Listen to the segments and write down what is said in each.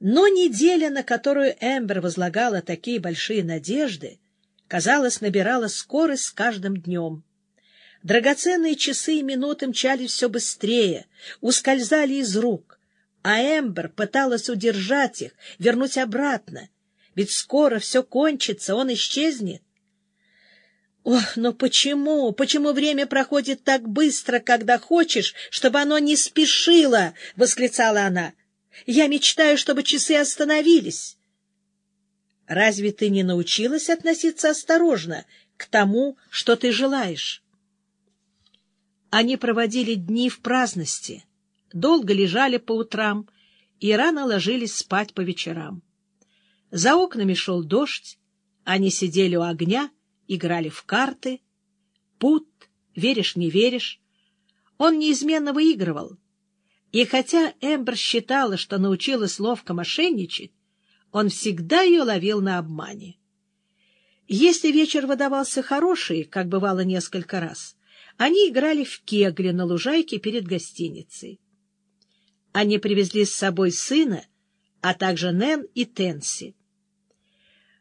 Но неделя, на которую Эмбер возлагала такие большие надежды, казалось, набирала скорость с каждым днем. Драгоценные часы и минуты мчались все быстрее, ускользали из рук, а Эмбер пыталась удержать их, вернуть обратно, ведь скоро все кончится, он исчезнет. Ох, но почему? Почему время проходит так быстро, когда хочешь, чтобы оно не спешило? — восклицала она. — Я мечтаю, чтобы часы остановились. Разве ты не научилась относиться осторожно к тому, что ты желаешь? Они проводили дни в праздности, долго лежали по утрам и рано ложились спать по вечерам. За окнами шел дождь, они сидели у огня — играли в карты. Пут, веришь, не веришь. Он неизменно выигрывал. И хотя Эмбер считала, что научилась ловко мошенничать, он всегда ее ловил на обмане. Если вечер выдавался хороший, как бывало несколько раз, они играли в кегли на лужайке перед гостиницей. Они привезли с собой сына, а также Нэн и Тенси.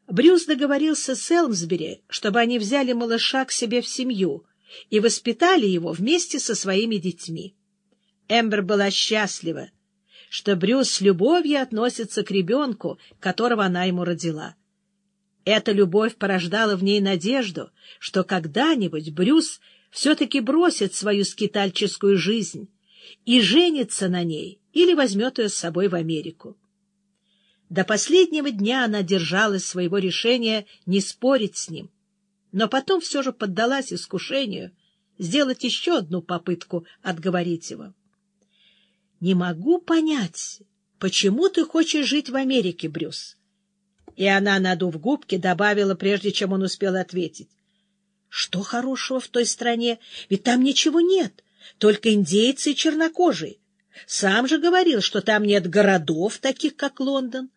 Брюс договорился с Элмсбери, чтобы они взяли малыша к себе в семью и воспитали его вместе со своими детьми. Эмбер была счастлива, что Брюс с любовью относится к ребенку, которого она ему родила. Эта любовь порождала в ней надежду, что когда-нибудь Брюс все-таки бросит свою скитальческую жизнь и женится на ней или возьмет ее с собой в Америку. До последнего дня она держалась своего решения не спорить с ним, но потом все же поддалась искушению сделать еще одну попытку отговорить его. — Не могу понять, почему ты хочешь жить в Америке, Брюс? И она, надув губки, добавила, прежде чем он успел ответить. — Что хорошего в той стране? Ведь там ничего нет, только индейцы и чернокожие. Сам же говорил, что там нет городов, таких как Лондон.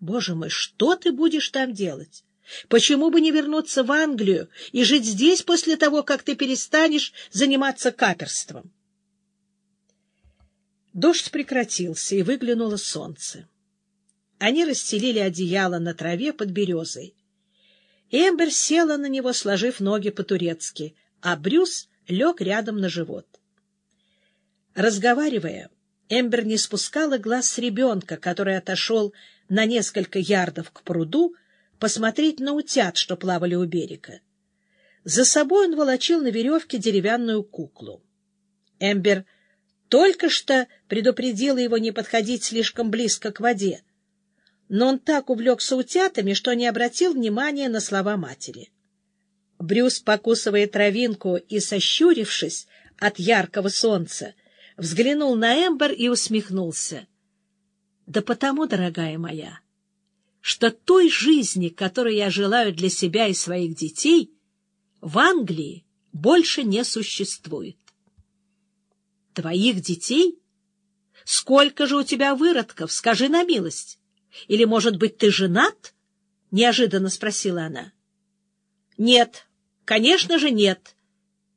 Боже мой, что ты будешь там делать? Почему бы не вернуться в Англию и жить здесь после того, как ты перестанешь заниматься каперством? Дождь прекратился, и выглянуло солнце. Они расстелили одеяло на траве под березой. Эмбер села на него, сложив ноги по-турецки, а Брюс лег рядом на живот. Разговаривая, Эмбер не спускала глаз с ребенка, который отошел на несколько ярдов к пруду посмотреть на утят, что плавали у берега. За собой он волочил на веревке деревянную куклу. Эмбер только что предупредила его не подходить слишком близко к воде, но он так увлекся утятами, что не обратил внимания на слова матери. Брюс, покусывая травинку и сощурившись от яркого солнца, взглянул на Эмбер и усмехнулся — да потому, дорогая моя, что той жизни, которую я желаю для себя и своих детей, в Англии больше не существует. Твоих детей? Сколько же у тебя выродков, скажи на милость. Или, может быть, ты женат? — неожиданно спросила она. — Нет, конечно же нет.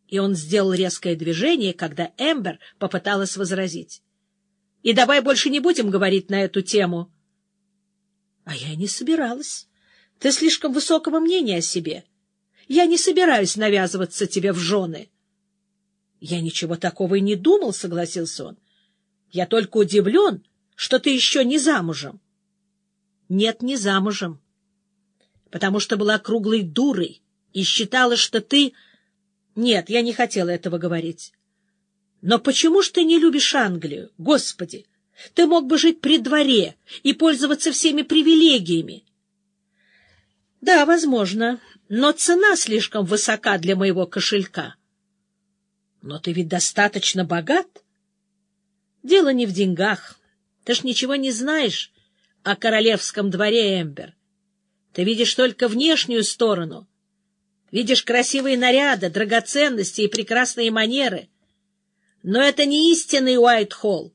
И он сделал резкое движение, когда Эмбер попыталась возразить. И давай больше не будем говорить на эту тему. — А я не собиралась. Ты слишком высокого мнения о себе. Я не собираюсь навязываться тебе в жены. — Я ничего такого и не думал, — согласился он. — Я только удивлен, что ты еще не замужем. — Нет, не замужем. Потому что была круглой дурой и считала, что ты... Нет, я не хотела этого говорить. Но почему ж ты не любишь Англию? Господи! Ты мог бы жить при дворе и пользоваться всеми привилегиями. Да, возможно, но цена слишком высока для моего кошелька. Но ты ведь достаточно богат. Дело не в деньгах. Ты ж ничего не знаешь о королевском дворе, Эмбер. Ты видишь только внешнюю сторону. Видишь красивые наряды, драгоценности и прекрасные манеры — но это не истинный Уайт-Холл.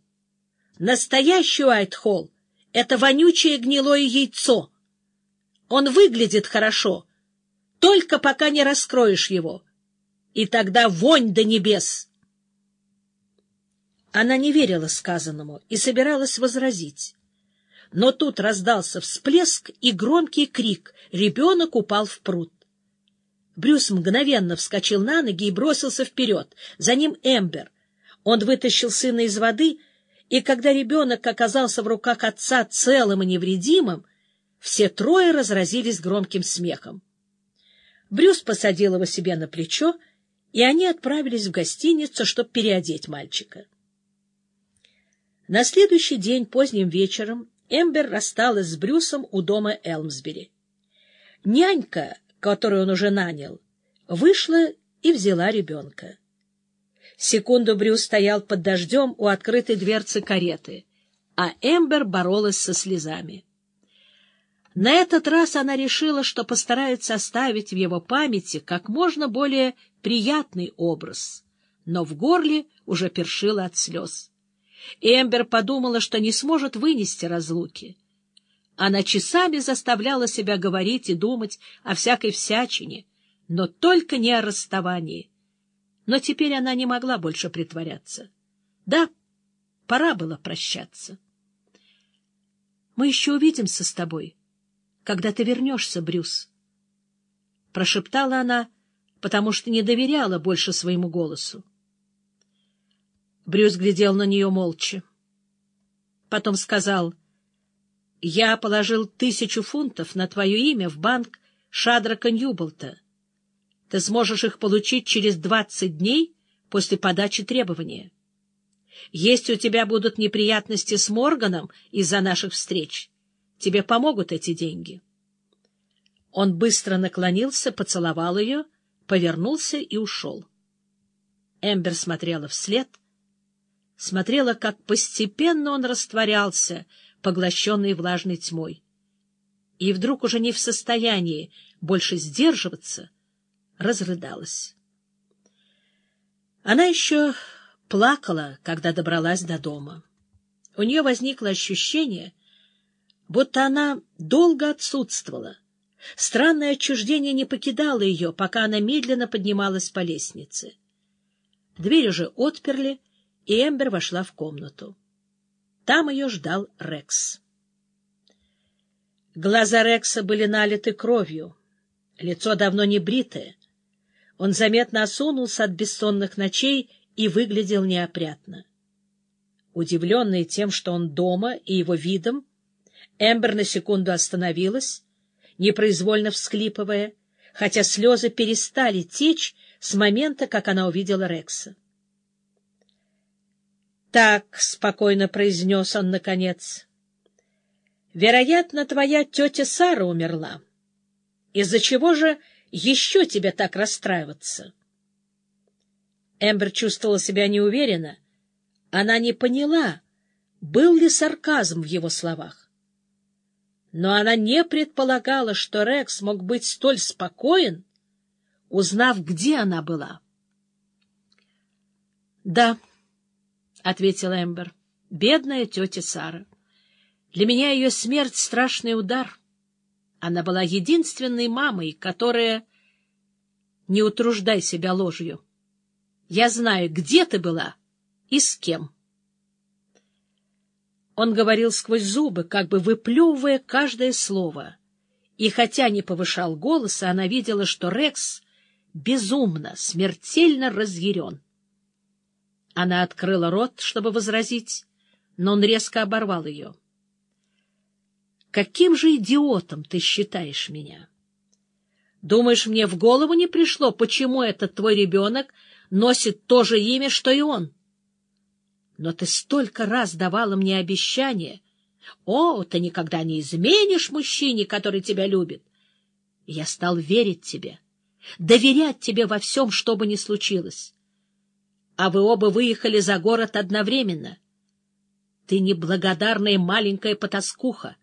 Настоящий Уайт-Холл — это вонючее гнилое яйцо. Он выглядит хорошо, только пока не раскроешь его. И тогда вонь до небес. Она не верила сказанному и собиралась возразить. но тут раздался всплеск и громкий крик. Ребенок упал в пруд. Брюс мгновенно вскочил на ноги и бросился вперед. За ним Эмбер. Он вытащил сына из воды, и когда ребенок оказался в руках отца целым и невредимым, все трое разразились громким смехом. Брюс посадил его себе на плечо, и они отправились в гостиницу, чтобы переодеть мальчика. На следующий день поздним вечером Эмбер рассталась с Брюсом у дома Элмсбери. Нянька, которую он уже нанял, вышла и взяла ребенка. Секунду Брюс стоял под дождем у открытой дверцы кареты, а Эмбер боролась со слезами. На этот раз она решила, что постарается оставить в его памяти как можно более приятный образ, но в горле уже першила от слез. Эмбер подумала, что не сможет вынести разлуки. Она часами заставляла себя говорить и думать о всякой всячине, но только не о расставании. Но теперь она не могла больше притворяться. Да, пора было прощаться. — Мы еще увидимся с тобой, когда ты вернешься, Брюс. Прошептала она, потому что не доверяла больше своему голосу. Брюс глядел на нее молча. Потом сказал, — Я положил тысячу фунтов на твое имя в банк Шадрака Ньюболта. Ты сможешь их получить через двадцать дней после подачи требования. Если у тебя будут неприятности с Морганом из-за наших встреч, Тебе помогут эти деньги. Он быстро наклонился, поцеловал ее, повернулся и ушел. Эмбер смотрела вслед, смотрела, как постепенно он растворялся, поглощенный влажной тьмой. И вдруг уже не в состоянии больше сдерживаться, разрыдалась. Она еще плакала, когда добралась до дома. У нее возникло ощущение, будто она долго отсутствовала. Странное отчуждение не покидало ее, пока она медленно поднималась по лестнице. Дверь уже отперли, и Эмбер вошла в комнату. Там ее ждал Рекс. Глаза Рекса были налиты кровью, лицо давно не бритое. Он заметно осунулся от бессонных ночей и выглядел неопрятно. Удивленный тем, что он дома и его видом, Эмбер на секунду остановилась, непроизвольно всхлипывая, хотя слезы перестали течь с момента, как она увидела Рекса. «Так», — спокойно произнес он наконец, — «вероятно, твоя тетя Сара умерла. Из-за чего же еще тебе так расстраиваться?» Эмбер чувствовала себя неуверенно. Она не поняла, был ли сарказм в его словах но она не предполагала, что Рекс мог быть столь спокоен, узнав, где она была. — Да, — ответила Эмбер, — бедная тетя Сара. Для меня ее смерть — страшный удар. Она была единственной мамой, которая... Не утруждай себя ложью. Я знаю, где ты была и с кем. Он говорил сквозь зубы, как бы выплевывая каждое слово. И хотя не повышал голоса, она видела, что Рекс безумно, смертельно разъярен. Она открыла рот, чтобы возразить, но он резко оборвал ее. «Каким же идиотом ты считаешь меня? Думаешь, мне в голову не пришло, почему этот твой ребенок носит то же имя, что и он?» Но ты столько раз давала мне обещание. О, ты никогда не изменишь мужчине, который тебя любит. я стал верить тебе, доверять тебе во всем, что бы ни случилось. А вы оба выехали за город одновременно. Ты неблагодарная маленькая потаскуха.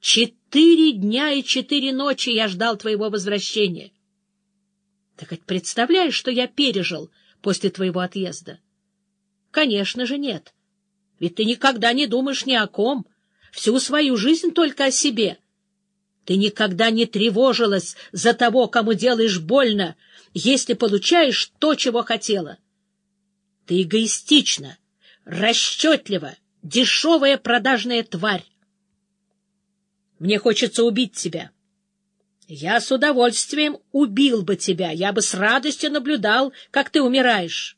Четыре дня и четыре ночи я ждал твоего возвращения. Ты хоть представляешь, что я пережил после твоего отъезда? — Конечно же нет. Ведь ты никогда не думаешь ни о ком, всю свою жизнь только о себе. Ты никогда не тревожилась за того, кому делаешь больно, если получаешь то, чего хотела. Ты эгоистична, расчетлива, дешевая продажная тварь. Мне хочется убить тебя. Я с удовольствием убил бы тебя, я бы с радостью наблюдал, как ты умираешь.